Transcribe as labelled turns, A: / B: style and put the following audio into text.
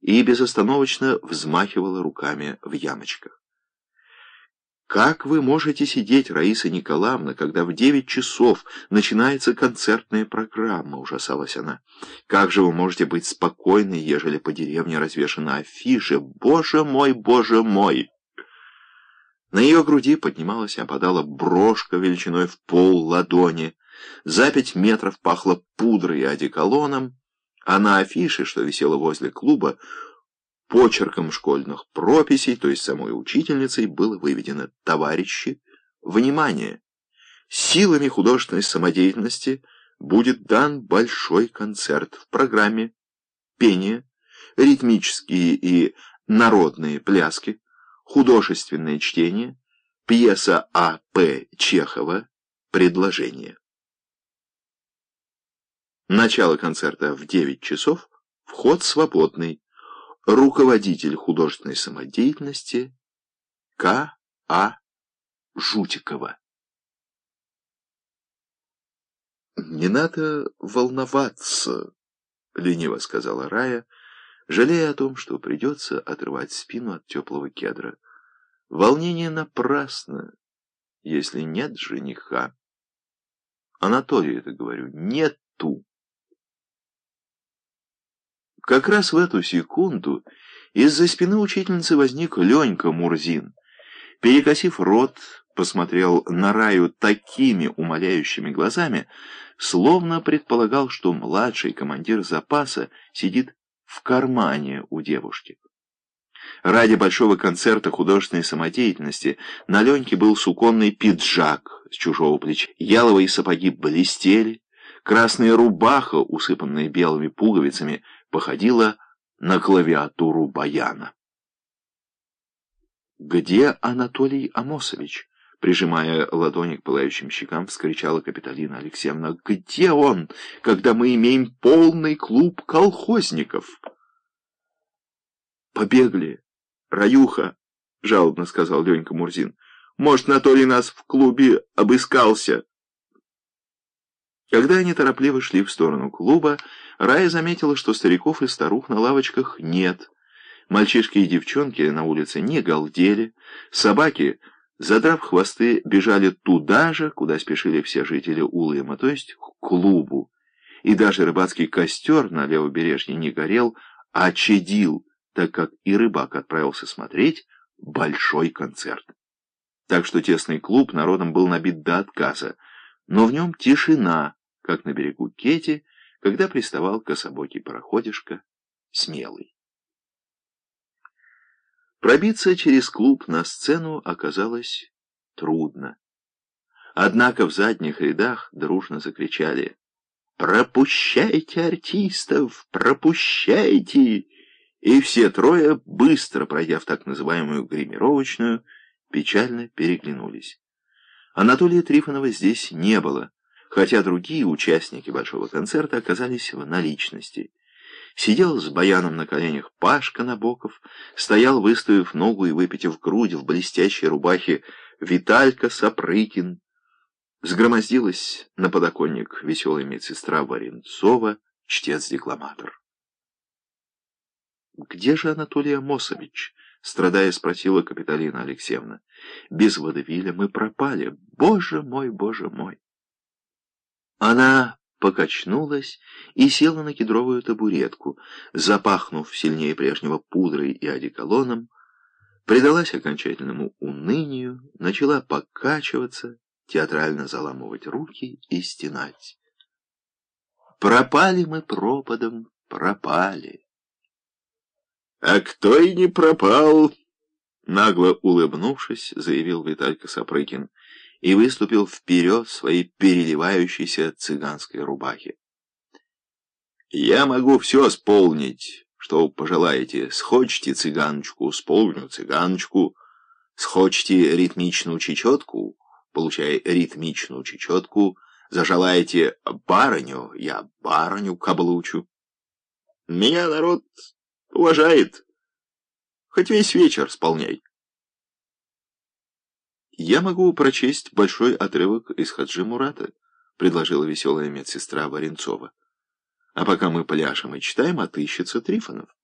A: и безостановочно взмахивала руками в ямочках. «Как вы можете сидеть, Раиса Николаевна, когда в девять часов начинается концертная программа?» — ужасалась она. «Как же вы можете быть спокойны, ежели по деревне развешана афиша? Боже мой, боже мой!» На ее груди поднималась и опадала брошка величиной в пол ладони. За пять метров пахло пудрой и одеколоном, а на афише, что висело возле клуба, почерком школьных прописей, то есть самой учительницей, было выведено «Товарищи, внимание! Силами художественной самодеятельности будет дан большой концерт в программе пение, ритмические и народные пляски, художественное чтение, пьеса А. П. Чехова «Предложение». Начало концерта в 9 часов, вход свободный руководитель художественной самодеятельности К. А. Жутикова. «Не надо волноваться», — лениво сказала Рая, жалея о том, что придется отрывать спину от теплого кедра. «Волнение напрасно, если нет жениха». Анатолию это говорю, нету. Как раз в эту секунду из-за спины учительницы возник Ленька Мурзин. Перекосив рот, посмотрел на Раю такими умоляющими глазами, словно предполагал, что младший командир запаса сидит в кармане у девушки. Ради большого концерта художественной самодеятельности на Леньке был суконный пиджак с чужого плеча, яловые сапоги блестели, красная рубаха, усыпанная белыми пуговицами, походила на клавиатуру баяна. «Где Анатолий Амосович?» Прижимая ладони к пылающим щекам, вскричала Капиталина Алексеевна. «Где он, когда мы имеем полный клуб колхозников?» «Побегли, Раюха!» — жалобно сказал Ленька Мурзин. «Может, Анатолий нас в клубе обыскался?» Когда они торопливо шли в сторону клуба, Рая заметила, что стариков и старух на лавочках нет. Мальчишки и девчонки на улице не галдели, собаки, задрав хвосты, бежали туда же, куда спешили все жители Улыма, то есть к клубу. И даже рыбацкий костер на левобережье не горел, а чадил, так как и рыбак отправился смотреть большой концерт. Так что тесный клуб народом был набит до отказа, но в нем тишина, как на берегу Кети, когда приставал кособокий пароходишка смелый. Пробиться через клуб на сцену оказалось трудно. Однако в задних рядах дружно закричали «Пропущайте артистов! Пропущайте!» И все трое, быстро пройдя в так называемую гримировочную, печально переглянулись. Анатолия Трифонова здесь не было хотя другие участники большого концерта оказались в наличности. Сидел с баяном на коленях Пашка Набоков, стоял, выставив ногу и выпитив грудь в блестящей рубахе Виталька Сапрыкин. Сгромоздилась на подоконник веселая медсестра Варенцова, чтец-декламатор. «Где же Анатолий Амосович?» — страдая спросила Капиталина Алексеевна. «Без водевиля мы пропали. Боже мой, боже мой!» Она покачнулась и села на кедровую табуретку, запахнув сильнее прежнего пудрой и одеколоном, предалась окончательному унынию, начала покачиваться, театрально заламывать руки и стенать. Пропали мы пропадом, пропали. А кто и не пропал, нагло улыбнувшись, заявил Виталька Сапрыкин и выступил вперед в своей переливающейся цыганской рубахе. «Я могу все исполнить, что пожелаете. Схочете цыганочку, исполню цыганочку. Схочете ритмичную чечетку, получая ритмичную чечетку. Зажелаете барыню, я барыню каблучу. Меня народ уважает. Хоть весь вечер исполняй». «Я могу прочесть большой отрывок из Хаджи Мурата», — предложила веселая медсестра Варенцова. «А пока мы пляшем и читаем, отыщется Трифонов».